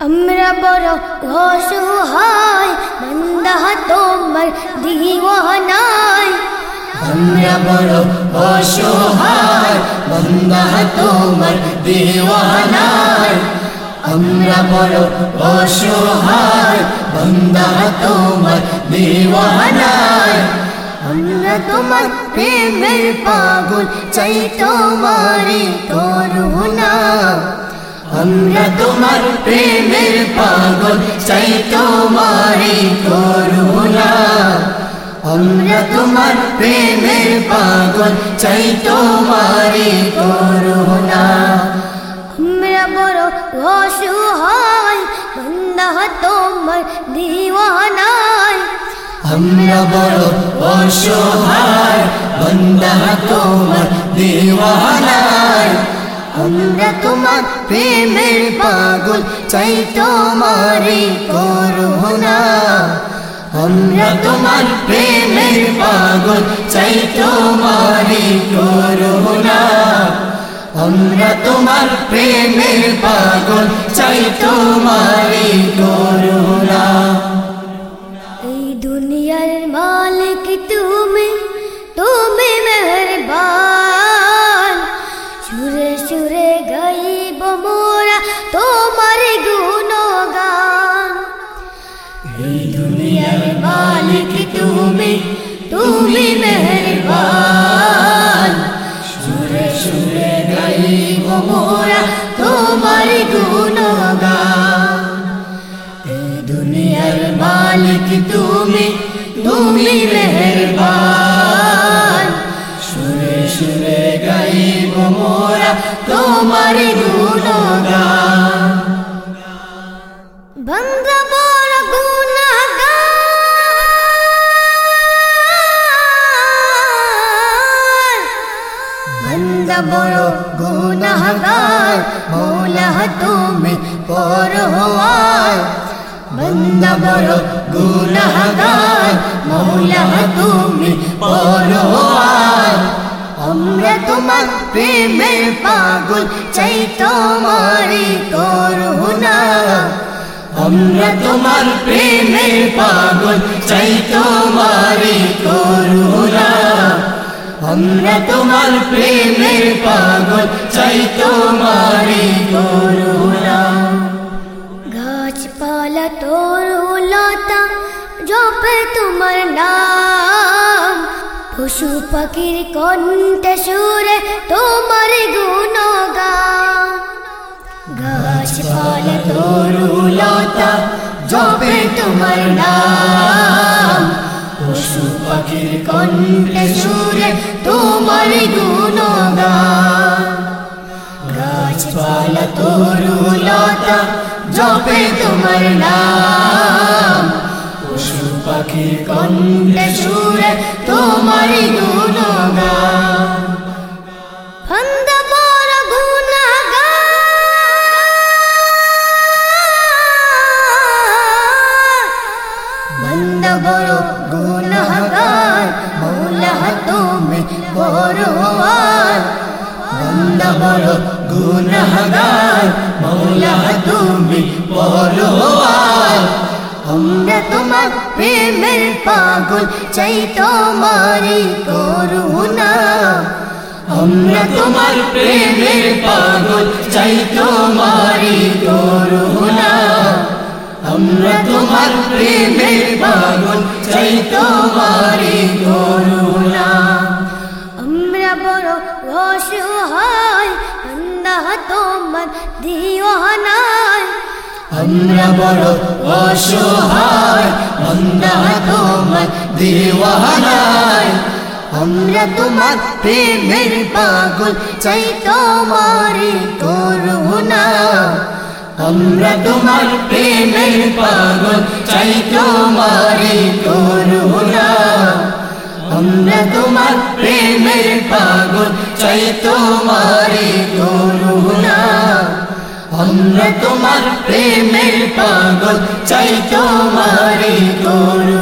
আমরা বড় অসহায় বন্দা তোমার দিওয়ানায় আমরা বড় অসহায় বন্দা তোমার দেওয়ানায় আমরা বড় অসহায় বন্দা তোমার দেওয়ানায় আমরা তোমার প্রেমের পাগল চাই তোমারে করুণা আমরা তোমার প্রেমের পাগল চাই তোমারে করুণা। আমরা তোমার প্রেমের পাগল চাই তোমারে করুণা। আমরা বড় অসহায় বন্দা তোমার দিওয়ানায়। আমরা বড় অসহায় বন্দা তোমার দেওয়ানায়। আমরা তোমার প্রেমের পাগল, চাই তোমারে করুণা। আমরা তোমার প্রেমের পাগল, চাই তোমারে করুণা। আমরা তোমার প্রেমের পাগল, চাই তোমারে করুণা। তুমি মেহেরবান। সুরে সুরে গাইব মোরা তোমার গুণগান। এই দুনিয়ার মালিক তুমি তুমি মেহেরবান। সুরে সুরে গাইব মোরা তোমার গুণগান। বন্দা বড় গুনাহগার, মৌলা তুমি পরোয়ার বন্দা বড় গুনাহগার, মৌলা তুমি পরোয়ার আমরা তোমার প্রেমের পাগল, চাই তোমারি করুণা। আমরা তোমার প্রেমের পাগল আমরা তোমার প্রেমের পাগল, চাই তোমারি করুণা। গাছপালা, তরুলতা, জপে তোমার নাম। পশু পাখির কণ্ঠে সুরে তোমার গুণগান। গাছপালা, তরুলতা, জপে তোমার নাম। পাখির কণ্ঠে সুরে তোমার গুণগান। গাছপালা তরুলতা জপে তোমার নাম। পশু পাখির কণ্ঠে সুরে তোমার গুণগান। তুমি বড়ওয়ার বন্দ বড় গুণগার, মৌলা তুমি বড়ওয়ার আমরা তোমার প্রেমের পাগল, চাই তোমারি করুণা। আমরা তোমার প্রেমের পাগল, চাই তোমারি করুণা। আমরা তোমার প্রেমের পাগল, চাই তোমারি তোমার দিওয়ানায় আমরা বড় অসহায় বন্দা তোমার দেওয়ানায়। আমরা তোমার প্রেমের পাগল চাই তোমারি করুণা। আমরা তোমার প্রেমের পাগল চাই তোমারি করুণা। আমরা তোমার প্রেমের পাগল চাই তোমারি করুণা। প্রেমের পাগল চাই তোমারে করুণা